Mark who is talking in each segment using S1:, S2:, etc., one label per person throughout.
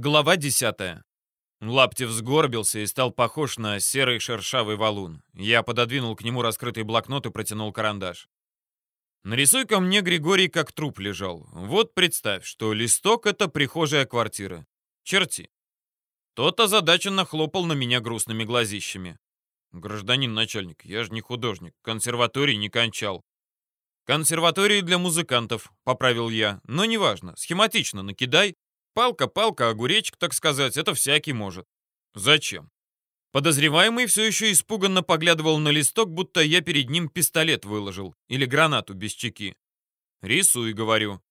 S1: Глава 10. Лаптев сгорбился и стал похож на серый шершавый валун. Я пододвинул к нему раскрытый блокнот и протянул карандаш. нарисуй ко мне, Григорий, как труп лежал. Вот представь, что листок — это прихожая квартира. Черти. Тот озадаченно хлопал на меня грустными глазищами. Гражданин начальник, я же не художник, консерваторий не кончал. Консерватории для музыкантов, поправил я, но неважно, схематично накидай, Палка-палка, огуречек, так сказать, это всякий может. Зачем? Подозреваемый все еще испуганно поглядывал на листок, будто я перед ним пистолет выложил или гранату без чеки. «Рисуй», — говорю.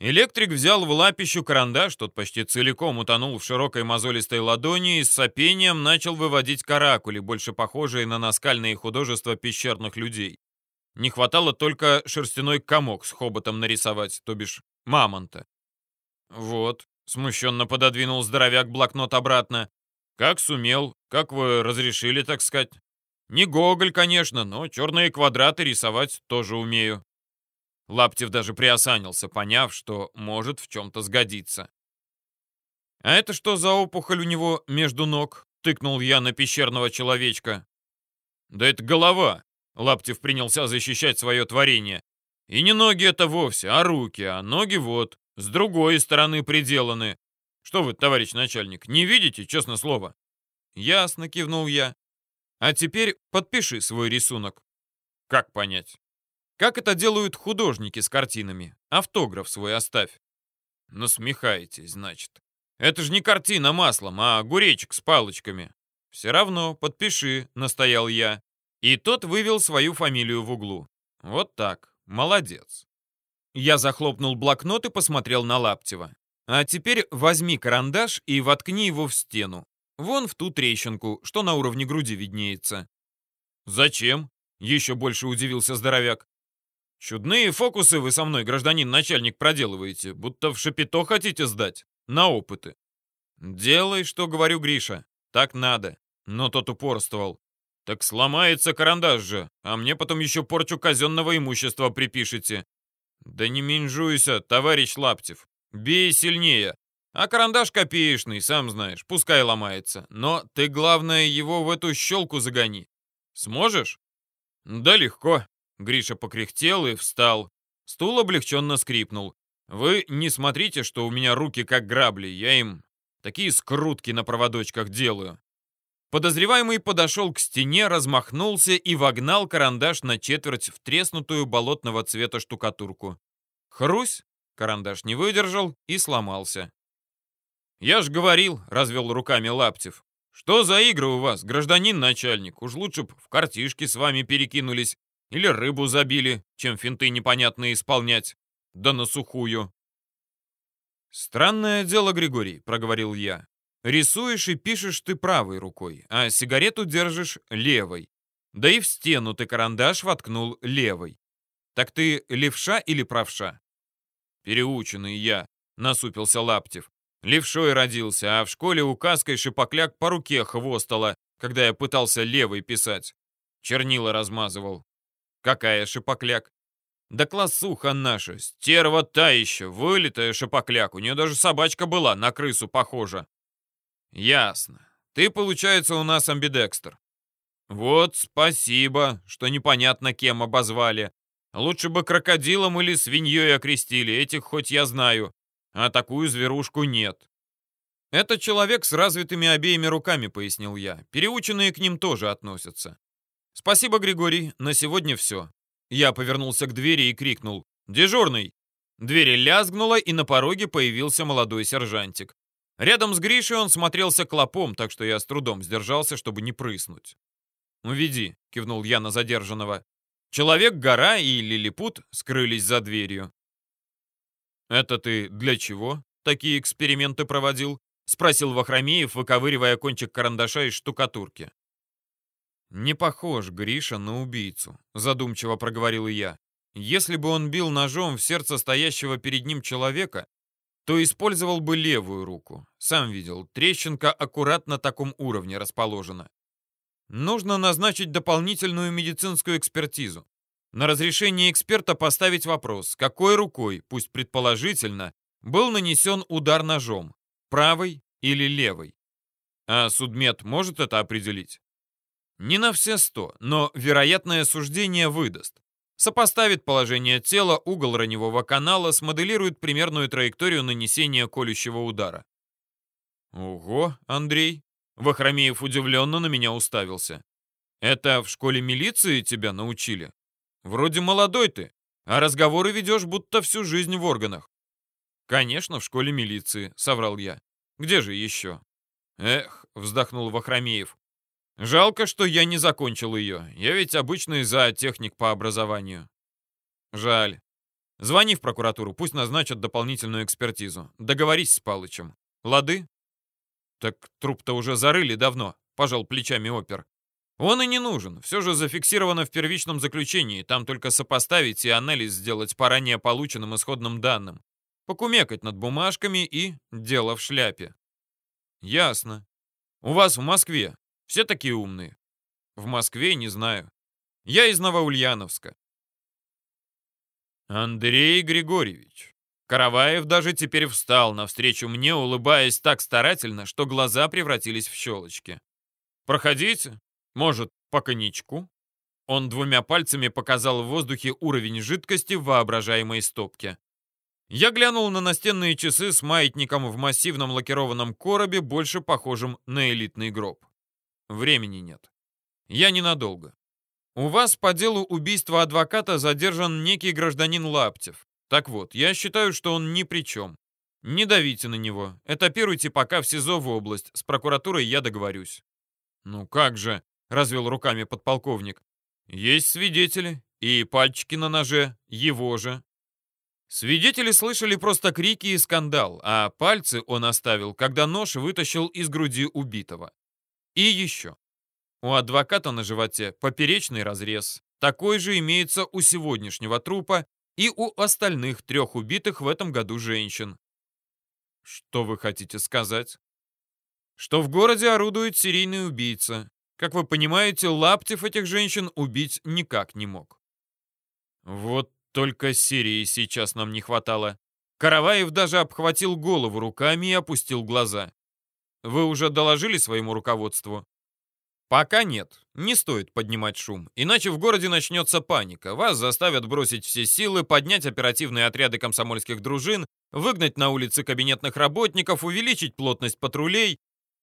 S1: Электрик взял в лапищу карандаш, тот почти целиком утонул в широкой мозолистой ладони и с сопением начал выводить каракули, больше похожие на наскальные художества пещерных людей. Не хватало только шерстяной комок с хоботом нарисовать, то бишь мамонта. Вот, Смущенно пододвинул здоровяк блокнот обратно. Как сумел, как вы разрешили, так сказать. Не Гоголь, конечно, но черные квадраты рисовать тоже умею. Лаптев даже приосанился, поняв, что может в чем-то сгодиться. «А это что за опухоль у него между ног?» — тыкнул я на пещерного человечка. «Да это голова!» — Лаптев принялся защищать свое творение. «И не ноги это вовсе, а руки, а ноги вот с другой стороны приделаны. Что вы, товарищ начальник, не видите, честно слово?» «Ясно», — кивнул я. «А теперь подпиши свой рисунок». «Как понять?» «Как это делают художники с картинами? Автограф свой оставь». «Насмехаетесь, значит. Это же не картина маслом, а огуречек с палочками». «Все равно, подпиши», — настоял я. И тот вывел свою фамилию в углу. «Вот так. Молодец». Я захлопнул блокнот и посмотрел на Лаптева. А теперь возьми карандаш и воткни его в стену. Вон в ту трещинку, что на уровне груди виднеется. Зачем? Еще больше удивился здоровяк. Чудные фокусы вы со мной, гражданин начальник, проделываете, будто в шапито хотите сдать. На опыты. Делай, что говорю, Гриша. Так надо. Но тот упорствовал. Так сломается карандаш же, а мне потом еще порчу казенного имущества припишете. «Да не менжуйся, товарищ Лаптев. Бей сильнее. А карандаш копеечный, сам знаешь, пускай ломается. Но ты, главное, его в эту щелку загони. Сможешь?» «Да легко». Гриша покряхтел и встал. Стул облегченно скрипнул. «Вы не смотрите, что у меня руки как грабли. Я им такие скрутки на проводочках делаю». Подозреваемый подошел к стене, размахнулся и вогнал карандаш на четверть в треснутую болотного цвета штукатурку. Хрусь! Карандаш не выдержал и сломался. «Я ж говорил», — развел руками Лаптев. «Что за игры у вас, гражданин начальник? Уж лучше б в картишки с вами перекинулись или рыбу забили, чем финты непонятные исполнять. Да на сухую». «Странное дело, Григорий», — проговорил я. Рисуешь и пишешь ты правой рукой, а сигарету держишь левой. Да и в стену ты карандаш воткнул левой. Так ты левша или правша? Переученный я, насупился Лаптев. Левшой родился, а в школе указкой шипокляк по руке хвостала, когда я пытался левой писать. Чернила размазывал. Какая шипокляк? Да классуха наша, стерва та еще, вылитая шипокляк. У нее даже собачка была, на крысу похожа. «Ясно. Ты, получается, у нас амбидекстер». «Вот спасибо, что непонятно кем обозвали. Лучше бы крокодилом или свиньей окрестили, этих хоть я знаю, а такую зверушку нет». «Это человек с развитыми обеими руками», — пояснил я. «Переученные к ним тоже относятся». «Спасибо, Григорий, на сегодня все». Я повернулся к двери и крикнул «Дежурный!». Дверь лязгнула, и на пороге появился молодой сержантик. Рядом с Гришей он смотрелся клопом, так что я с трудом сдержался, чтобы не прыснуть. «Уведи», — кивнул я на задержанного. Человек-гора и лилипут скрылись за дверью. «Это ты для чего такие эксперименты проводил?» — спросил Вахромеев, выковыривая кончик карандаша из штукатурки. «Не похож Гриша на убийцу», — задумчиво проговорил я. «Если бы он бил ножом в сердце стоящего перед ним человека, то использовал бы левую руку. Сам видел, трещинка аккуратно на таком уровне расположена. Нужно назначить дополнительную медицинскую экспертизу. На разрешение эксперта поставить вопрос, какой рукой, пусть предположительно, был нанесен удар ножом. правой или левой. А судмед может это определить? Не на все сто, но вероятное суждение выдаст. Сопоставит положение тела, угол раневого канала, смоделирует примерную траекторию нанесения колющего удара. Ого, Андрей. Вахромеев удивленно на меня уставился. Это в школе милиции тебя научили? Вроде молодой ты, а разговоры ведешь, будто всю жизнь в органах. Конечно, в школе милиции, соврал я. Где же еще? Эх, вздохнул Вахромеев. Жалко, что я не закончил ее. Я ведь обычный зоотехник по образованию. Жаль. Звони в прокуратуру, пусть назначат дополнительную экспертизу. Договорись с Палычем. Лады? Так труп-то уже зарыли давно, пожал плечами опер. Он и не нужен. Все же зафиксировано в первичном заключении. Там только сопоставить и анализ сделать по ранее полученным исходным данным. Покумекать над бумажками и дело в шляпе. Ясно. У вас в Москве все такие умные? В Москве не знаю. Я из Новоульяновска. Андрей Григорьевич. Караваев даже теперь встал навстречу мне, улыбаясь так старательно, что глаза превратились в щелочки. «Проходите. Может, по коньячку?» Он двумя пальцами показал в воздухе уровень жидкости в воображаемой стопке. Я глянул на настенные часы с маятником в массивном лакированном коробе, больше похожим на элитный гроб. Времени нет. Я ненадолго. У вас по делу убийства адвоката задержан некий гражданин Лаптев. Так вот, я считаю, что он ни при чем. Не давите на него. Этапируйте пока в СИЗО в область. С прокуратурой я договорюсь. Ну как же, развел руками подполковник. Есть свидетели. И пальчики на ноже его же. Свидетели слышали просто крики и скандал, а пальцы он оставил, когда нож вытащил из груди убитого. И еще. У адвоката на животе поперечный разрез. Такой же имеется у сегодняшнего трупа и у остальных трех убитых в этом году женщин. Что вы хотите сказать? Что в городе орудует серийный убийца. Как вы понимаете, Лаптев этих женщин убить никак не мог. Вот только серии сейчас нам не хватало. Караваев даже обхватил голову руками и опустил глаза. Вы уже доложили своему руководству? Пока нет. Не стоит поднимать шум, иначе в городе начнется паника. Вас заставят бросить все силы, поднять оперативные отряды комсомольских дружин, выгнать на улицы кабинетных работников, увеличить плотность патрулей.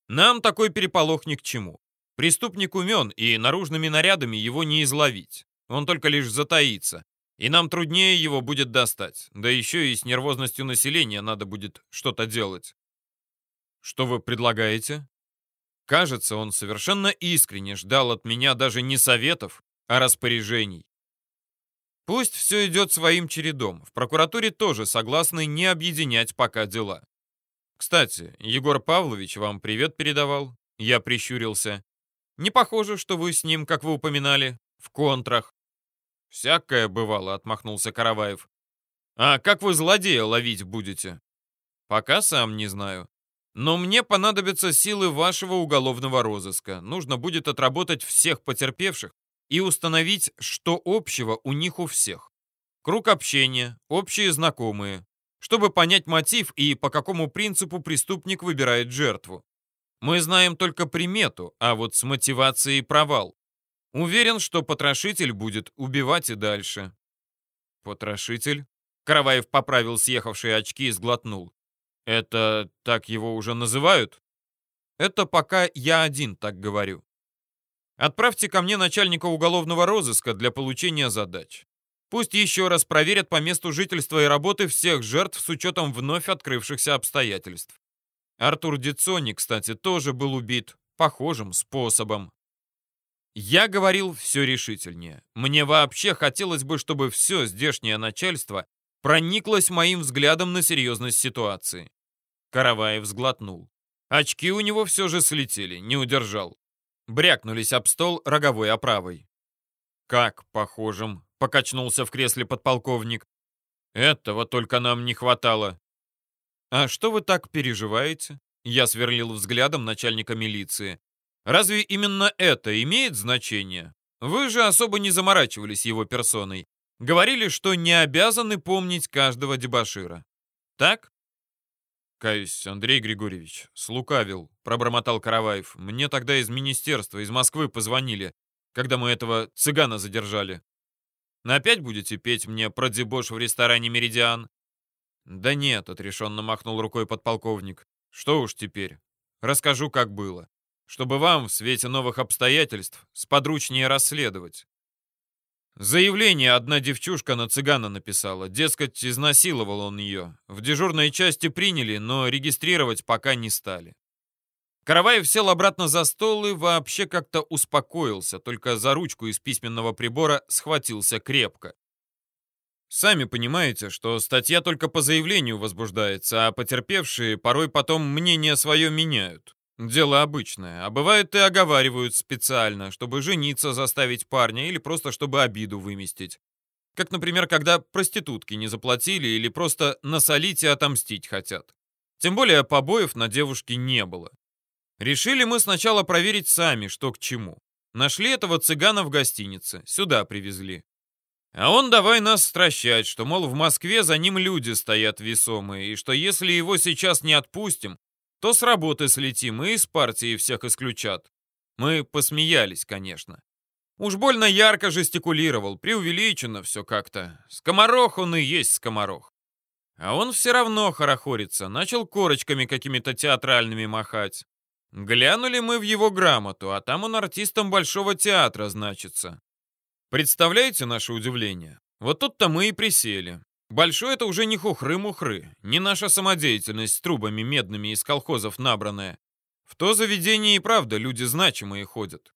S1: Нам такой переполох ни к чему. Преступник умен, и наружными нарядами его не изловить. Он только лишь затаится и нам труднее его будет достать. Да еще и с нервозностью населения надо будет что-то делать. Что вы предлагаете? Кажется, он совершенно искренне ждал от меня даже не советов, а распоряжений. Пусть все идет своим чередом. В прокуратуре тоже согласны не объединять пока дела. Кстати, Егор Павлович вам привет передавал. Я прищурился. Не похоже, что вы с ним, как вы упоминали, в контрах. «Всякое бывало», — отмахнулся Караваев. «А как вы злодея ловить будете?» «Пока сам не знаю. Но мне понадобятся силы вашего уголовного розыска. Нужно будет отработать всех потерпевших и установить, что общего у них у всех. Круг общения, общие знакомые, чтобы понять мотив и по какому принципу преступник выбирает жертву. Мы знаем только примету, а вот с мотивацией провал. Уверен, что потрошитель будет убивать и дальше. Потрошитель? Караваев поправил съехавшие очки и сглотнул. Это так его уже называют? Это пока я один так говорю. Отправьте ко мне начальника уголовного розыска для получения задач. Пусть еще раз проверят по месту жительства и работы всех жертв с учетом вновь открывшихся обстоятельств. Артур Дицони, кстати, тоже был убит похожим способом. Я говорил все решительнее. Мне вообще хотелось бы, чтобы все здешнее начальство прониклось моим взглядом на серьезность ситуации. Караваев сглотнул. Очки у него все же слетели, не удержал. Брякнулись об стол роговой оправой. «Как похожим?» — покачнулся в кресле подполковник. «Этого только нам не хватало». «А что вы так переживаете?» Я сверлил взглядом начальника милиции. Разве именно это имеет значение? Вы же особо не заморачивались его персоной. Говорили, что не обязаны помнить каждого дебошира. Так? Каюсь, Андрей Григорьевич, слукавил, пробормотал Караваев. Мне тогда из министерства, из Москвы позвонили, когда мы этого цыгана задержали. Опять будете петь мне про дебош в ресторане «Меридиан»?» «Да нет», — отрешенно махнул рукой подполковник. «Что уж теперь. Расскажу, как было. Чтобы вам в свете новых обстоятельств сподручнее расследовать. Заявление одна девчушка на цыгана написала. Дескать, изнасиловал он ее. В дежурной части приняли, но регистрировать пока не стали. Караваев сел обратно за стол и вообще как-то успокоился, только за ручку из письменного прибора схватился крепко. Сами понимаете, что статья только по заявлению возбуждается, а потерпевшие порой потом мнение свое меняют. Дело обычное, а бывает и оговаривают специально, чтобы жениться заставить парня или просто чтобы обиду выместить. Как, например, когда проститутки не заплатили или просто насолить и отомстить хотят. Тем более побоев на девушке не было. Решили мы сначала проверить сами, что к чему. Нашли этого цыгана в гостинице, сюда привезли. А он давай нас стращать, что, мол, в Москве за ним люди стоят весомые, и что если его сейчас не отпустим, то с работы слетим и из партии всех исключат. Мы посмеялись, конечно. Уж больно ярко жестикулировал, преувеличено все как-то. Скоморох он и есть скоморох. А он все равно хорохорится, начал корочками какими-то театральными махать. Глянули мы в его грамоту, а там он артистом Большого театра значится. Представляете наше удивление? Вот тут-то мы и присели. Большой это уже не хухры-мухры, не наша самодеятельность с трубами медными из колхозов набранная. В то заведение и правда люди значимые ходят.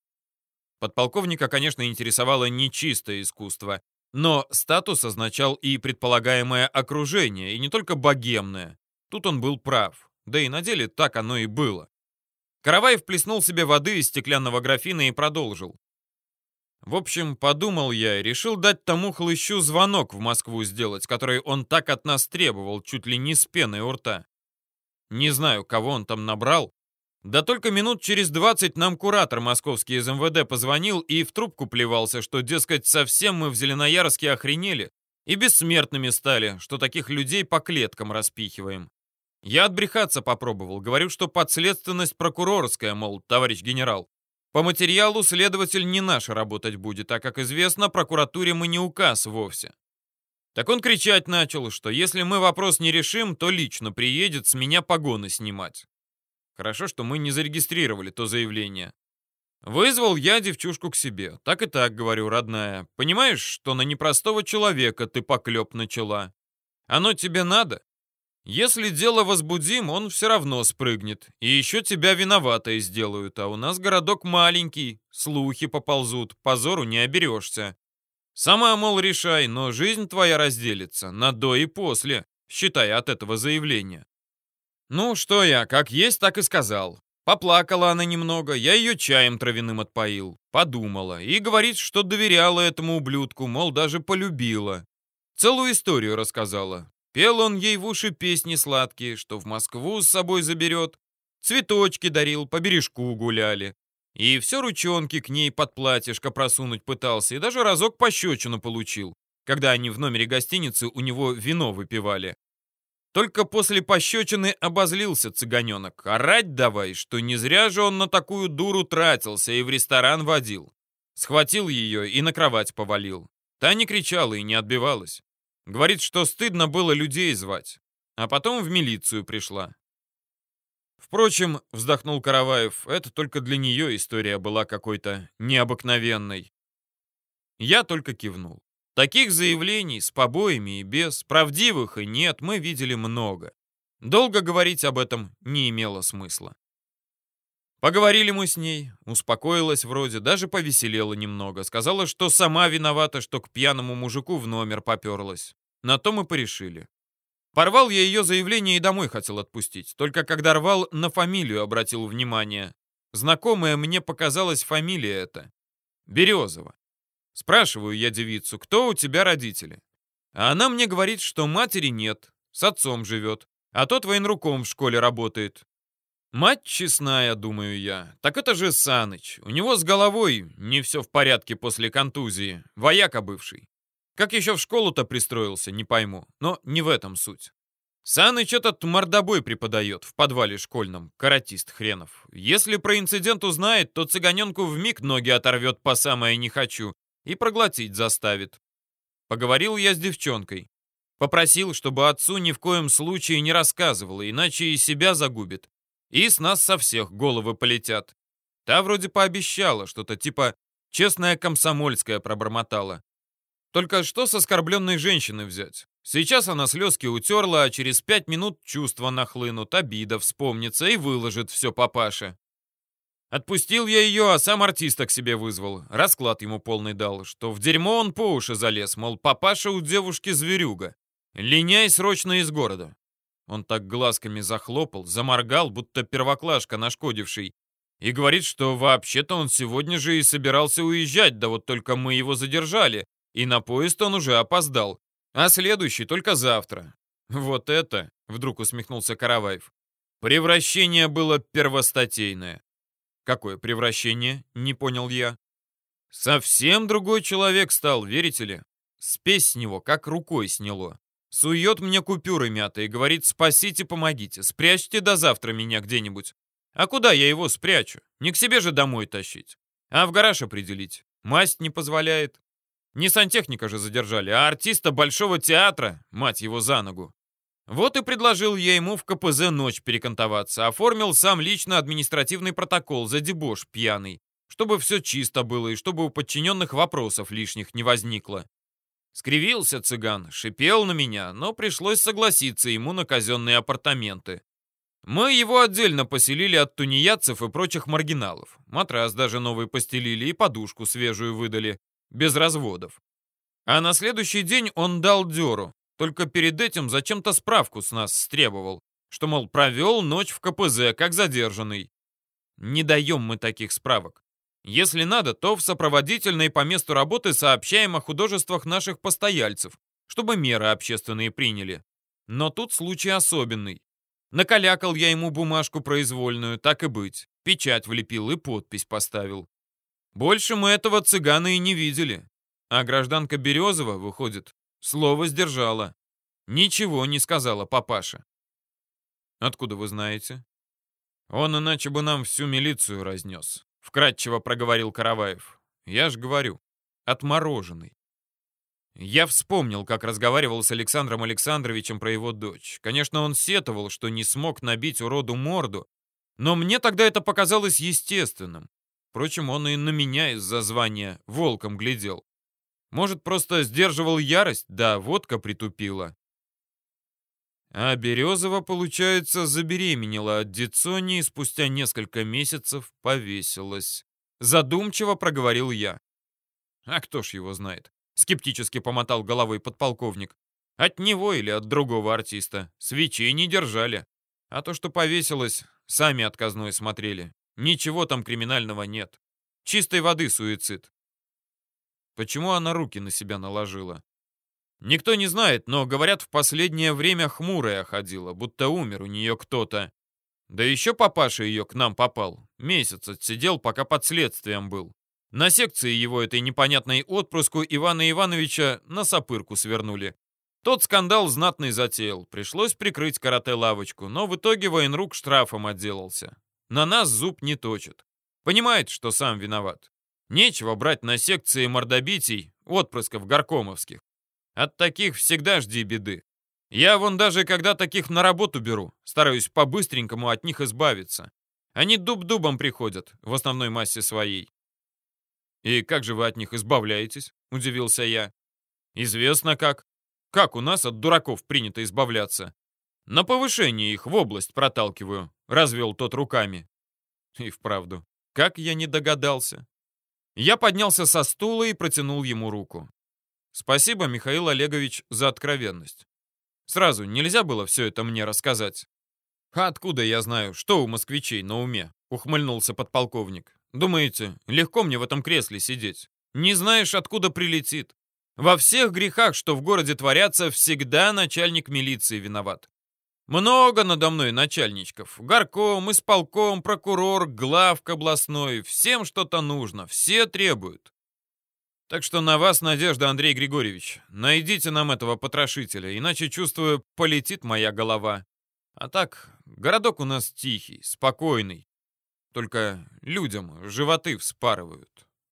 S1: Подполковника, конечно, интересовало не чистое искусство, но статус означал и предполагаемое окружение, и не только богемное. Тут он был прав. Да и на деле так оно и было. Караваев плеснул себе воды из стеклянного графина и продолжил. В общем, подумал я и решил дать тому хлыщу звонок в Москву сделать, который он так от нас требовал, чуть ли не с пеной у рта. Не знаю, кого он там набрал. Да только минут через двадцать нам куратор московский из МВД позвонил и в трубку плевался, что, дескать, совсем мы в Зеленоярске охренели и бессмертными стали, что таких людей по клеткам распихиваем. Я отбрехаться попробовал, говорю, что подследственность прокурорская, мол, товарищ генерал. По материалу следователь не наш работать будет, а, как известно, прокуратуре мы не указ вовсе. Так он кричать начал, что если мы вопрос не решим, то лично приедет с меня погоны снимать. Хорошо, что мы не зарегистрировали то заявление. Вызвал я девчушку к себе. Так и так, говорю, родная. Понимаешь, что на непростого человека ты поклеп начала? Оно тебе надо? Если дело возбудим, он все равно спрыгнет. И еще тебя виноватой сделают, а у нас городок маленький, слухи поползут, позору не оберешься. Сама, мол, решай, но жизнь твоя разделится на до и после, считая от этого заявления. Ну, что я, как есть, так и сказал. Поплакала она немного, я ее чаем травяным отпоил. Подумала и говорит, что доверяла этому ублюдку, мол, даже полюбила. Целую историю рассказала. Пел он ей в уши песни сладкие, что в Москву с собой заберет. Цветочки дарил, по бережку гуляли. И все ручонки к ней под платьишко просунуть пытался, и даже разок пощечину получил, когда они в номере гостиницы у него вино выпивали. Только после пощечины обозлился цыганенок. Орать давай, что не зря же он на такую дуру тратился и в ресторан водил. Схватил ее и на кровать повалил. Та не кричала и не отбивалась. Говорит, что стыдно было людей звать. А потом в милицию пришла. Впрочем, вздохнул Караваев, это только для нее история была какой-то необыкновенной. Я только кивнул. Таких заявлений с побоями и без, правдивых и нет, мы видели много. Долго говорить об этом не имело смысла. Поговорили мы с ней, успокоилась вроде, даже повеселела немного. Сказала, что сама виновата, что к пьяному мужику в номер поперлась. На то мы порешили. Порвал я ее заявление и домой хотел отпустить. Только когда рвал, на фамилию обратил внимание. Знакомая мне показалась фамилия эта. Березова. Спрашиваю я девицу, кто у тебя родители? А она мне говорит, что матери нет, с отцом живет, а тот военруком в школе работает. Мать честная, думаю я. Так это же Саныч. У него с головой не все в порядке после контузии. Вояка бывший. Как еще в школу-то пристроился, не пойму. Но не в этом суть. Саныч этот мордобой преподает в подвале школьном, каратист хренов. Если про инцидент узнает, то цыганенку вмиг ноги оторвет по самое не хочу и проглотить заставит. Поговорил я с девчонкой. Попросил, чтобы отцу ни в коем случае не рассказывала, иначе и себя загубит. И с нас со всех головы полетят. Та вроде пообещала, что-то типа «честная комсомольская» пробормотала. Только что с оскорбленной женщины взять? Сейчас она слезки утерла, а через пять минут чувства нахлынут, обида вспомнится и выложит все папаше. Отпустил я ее, а сам артиста к себе вызвал. Расклад ему полный дал, что в дерьмо он по уши залез, мол, папаша у девушки зверюга. Линяй срочно из города. Он так глазками захлопал, заморгал, будто первоклашка нашкодивший, и говорит, что вообще-то он сегодня же и собирался уезжать, да вот только мы его задержали, и на поезд он уже опоздал, а следующий только завтра. Вот это, вдруг усмехнулся Караваев, превращение было первостатейное. Какое превращение? Не понял я. Совсем другой человек стал, верите ли? Спесь с него как рукой сняло. Сует мне купюры мятые, говорит, спасите, помогите, спрячьте до завтра меня где-нибудь. А куда я его спрячу? Не к себе же домой тащить. А в гараж определить. Масть не позволяет. Не сантехника же задержали, а артиста Большого театра, мать его за ногу. Вот и предложил я ему в КПЗ ночь перекантоваться, оформил сам лично административный протокол за дебош пьяный, чтобы все чисто было и чтобы у подчиненных вопросов лишних не возникло. Скривился цыган, шипел на меня, но пришлось согласиться ему на казенные апартаменты. Мы его отдельно поселили от тунеядцев и прочих маргиналов. Матрас даже новый постелили и подушку свежую выдали без разводов. А на следующий день он дал дёру, только перед этим зачем-то справку с нас стребовал, что, мол, провел ночь в КПЗ, как задержанный. Не даем мы таких справок. Если надо, то в сопроводительной по месту работы сообщаем о художествах наших постояльцев, чтобы меры общественные приняли. Но тут случай особенный. Накалякал я ему бумажку произвольную, так и быть. Печать влепил и подпись поставил. Больше мы этого цыгана и не видели. А гражданка Березова, выходит, слово сдержала. Ничего не сказала папаша. Откуда вы знаете? Он иначе бы нам всю милицию разнес. Вкратчиво проговорил Караваев. Я ж говорю, отмороженный. Я вспомнил, как разговаривал с Александром Александровичем про его дочь. Конечно, он сетовал, что не смог набить уроду морду, но мне тогда это показалось естественным. Впрочем, он и на меня из-за звания волком глядел. Может, просто сдерживал ярость, да водка притупила. А Березова, получается, забеременела от Дицони и спустя несколько месяцев повесилась. Задумчиво проговорил я. А кто ж его знает? Скептически помотал головой подполковник. От него или от другого артиста. Свечей не держали. А то, что повесилась, сами отказной смотрели. Ничего там криминального нет. Чистой воды суицид. Почему она руки на себя наложила? Никто не знает, но, говорят, в последнее время хмурая ходила, будто умер у нее кто-то. Да еще папаша ее к нам попал. Месяц отсидел, пока под следствием был. На секции его этой непонятной отпрыску Ивана Ивановича на сопырку свернули. Тот скандал знатный затеял. Пришлось прикрыть карате-лавочку, но в итоге военрук штрафом отделался. На нас зуб не точит. Понимает, что сам виноват. Нечего брать на секции мордобитий отпрысков горкомовских. От таких всегда жди беды. Я вон даже когда таких на работу беру, стараюсь по-быстренькому от них избавиться. Они дуб-дубом приходят, в основной массе своей. «И как же вы от них избавляетесь?» — удивился я. «Известно как. Как у нас от дураков принято избавляться. На повышение их в область проталкиваю», — развел тот руками. И вправду, как я не догадался. Я поднялся со стула и протянул ему руку. Спасибо, Михаил Олегович, за откровенность. Сразу нельзя было все это мне рассказать. А откуда я знаю, что у москвичей на уме? Ухмыльнулся подполковник. Думаете, легко мне в этом кресле сидеть? Не знаешь, откуда прилетит. Во всех грехах, что в городе творятся, всегда начальник милиции виноват. Много надо мной начальничков. Горком, исполком, прокурор, главк областной. Всем что-то нужно, все требуют. Так что на вас надежда, Андрей Григорьевич. Найдите нам этого потрошителя, иначе, чувствую, полетит моя голова. А так, городок у нас тихий, спокойный. Только людям животы вспарывают.